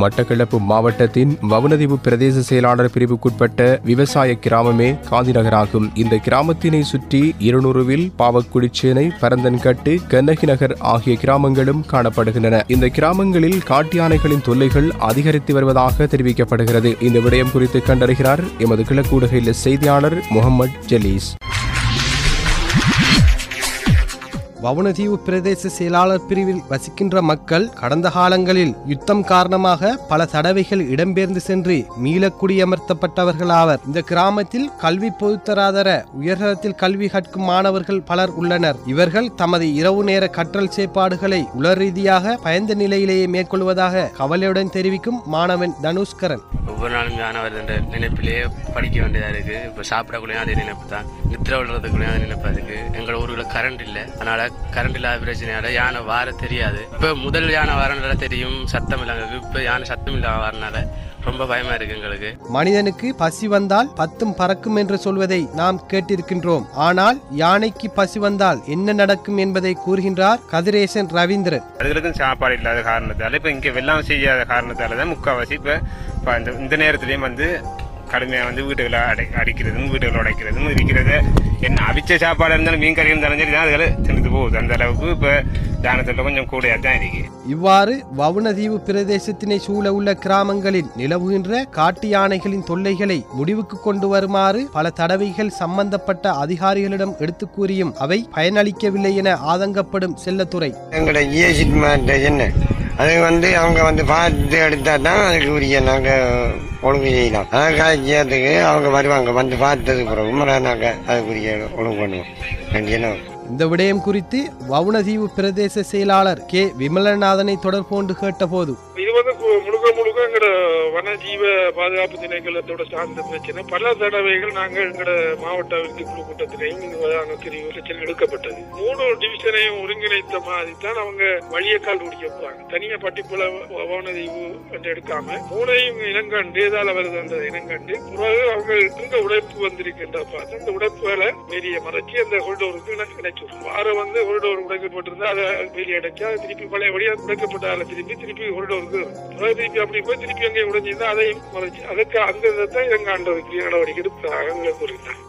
மட்டக்களப்பு மாவட்டத்தின் வவுனதீவு பிரதேச செயலாளர் பிரிவுக்குட்பட்ட விவசாய கிராமமே காந்திநகராகும். இந்த கிராமத்தினை சுற்றி இருநூறுவில் பாவக்குடிச்சேனை பரந்தன்கட்டு கண்ணகி நகர் ஆகிய கிராமங்களும் காணப்படுகின்றன. இந்த கிராமங்களில் காட்டு யானைகளின் தொல்லைகள் அதிகரித்து வருவதாக தெரிவிக்கப்படுகிறது. இந்த விடயம் குறித்து கண்டறிகிறார் எமது கிழக்கூடுகையில் செய்தியாளர் முகமது ஜலீஸ். வவுனதீவு பிரதேச செயலாளர் பிரிவில் வசிக்கின்ற மக்கள் கடந்த காலங்களில் யுத்தம் காரணமாக பல தடவைகள் இடம்பெயர்ந்து சென்று மீளக்குடியமர்த்தப்பட்டவர்கள் ஆவர் இந்த கிராமத்தில் கல்வி பொதுத்தராதர உயர்தரத்தில் கல்வி கற்கும் மாணவர்கள் பலர் உள்ளனர். இவர்கள் தமது இரவு நேர கற்றல் செயற்பாடுகளை உலர் ரீதியாக பயந்த நிலையிலேயே மேற்கொள்வதாக கவலையுடன் தெரிவிக்கும் மாணவன் தனுஷ்கரன். ஒவ்வொரு நாளும் யானை வருதுன்ற நினைப்பிலேயே படிக்க வேண்டியதா இருக்கு. இப்ப சாப்பிடக்குள்ளேயும் அதே நினைப்பு தான். நித்திர விழுறதுக்குள்ளேயும் அதே நினைப்பு இருக்கு. எங்களோட ஊர்ல கரண்ட் இல்லை. அதனால கரண்ட் இல்லாத பிரச்சனையால யானை வார தெரியாது. இப்ப முதல் யானை வரனால தெரியும் சத்தம் இல்லாங்க இப்ப யானை சத்தம் இல்லாம வரனால ரொம்ப பயமா இருக்கு எங்களுக்கு. மனிதனுக்கு பசி வந்தால் பத்தும் பறக்கும் என்று சொல்வதை நாம் கேட்டிருக்கின்றோம். ஆனால் யானைக்கு பசி வந்தால் என்ன நடக்கும் என்பதை கூறுகின்றார் கதிரேசன் ரவீந்திரன். அதுகளுக்கும் சாப்பாடு இல்லாத காரணத்தால இப்ப இங்க வெள்ளம் செய்யாத காரணத்தால தான் முக்கால்வாசி இப்ப இந்த இந்த நேரத்திலயும் வந்து கடுமையா வந்து வீட்டுகளை அடை அடிக்கிறதும் வீட்டுகளை உடைக்கிறதும் இருக்கிறத என்ன அவிச்ச சாப்பாடு இருந்தாலும் மீன் கறி இருந்தாலும் சரி தான் அதுகளை தின்னுட்டு போகுது. அந்த அளவுக்கு இப்ப தானத்துல கொஞ்சம் கூடையா தான் இருக்கு. இவ்வாறு வவுனதீவு பிரதேசத்தினை சூழ உள்ள கிராமங்களில் நிலவுகின்ற காட்டு யானைகளின் தொல்லைகளை முடிவுக்கு கொண்டு வருமாறு பல தடவைகள் சம்பந்தப்பட்ட அதிகாரிகளிடம் எடுத்துக் கூறியும் அவை பயனளிக்கவில்லை என ஆதங்கப்படும் செல்லத்துறை. எங்களோட என்ன? அது வந்து அவங்க வந்து பார்த்து எடுத்தா தான் அதுக்கு உரிய நாங்கள் ஒழுங்கு செய்யலாம். அதை காய்ச்சதுக்கு அவங்க வருவாங்க. வந்து பார்த்ததுக்கு பிறகு நாங்கள் அதுக்குரிய ஒழுங்கு பண்ணுவோம். வேண்டியன இந்த விடயம் குறித்து வவுனதீவு பிரதேச செயலாளர் கே. விமலநாதனை தொடர்பு கொண்டு கேட்டபோது இது வந்து முழுக்க முழுக்க எங்கட வனஜீவ பாதுகாப்பு திணைக்களத்தோட சார்ந்த பிரச்சனை. பல தடவைகள் நாங்கள் எங்கட மாவட்ட விருத்தி குழு கூட்டத்திலையும் இந்த பிரச்சனை எடுக்கப்பட்டது. மூணு டிவிஷனையும் ஒருங்கிணைத்த மாதிரி தான் அவங்க வழியக்கால் முடிக்க போறாங்க. தனியா பட்டிப்புல வவுணதீவு என்று எடுக்காம மூணையும் இனங்கண்டு ஏதால வருது அந்த இனங்கண்டு. பிறகு அவங்களுக்கு உடைப்பு வந்திருக்கின்ற பார்த்து அந்த உடைப்புகளை பெரிய மறைச்சி அந்த ஹோல்டோருக்கு ஆறு வந்து கொரிடோர் உடைக்கப்பட்டிருந்தா அதை வெளியடைச்சா திருப்பி பழையபடியா உடைக்கப்பட்ட அதை திருப்பி திருப்பி கொரிடோருக்கு திருப்பி அப்படி போய் திருப்பி அங்கே உடைஞ்சிருந்தா அதையும் மறைச்சு அதுக்கு அந்த விதத்தை இறங்காண்டதுக்கு நடவடிக்கை எடுத்தாங்க குறித்தார்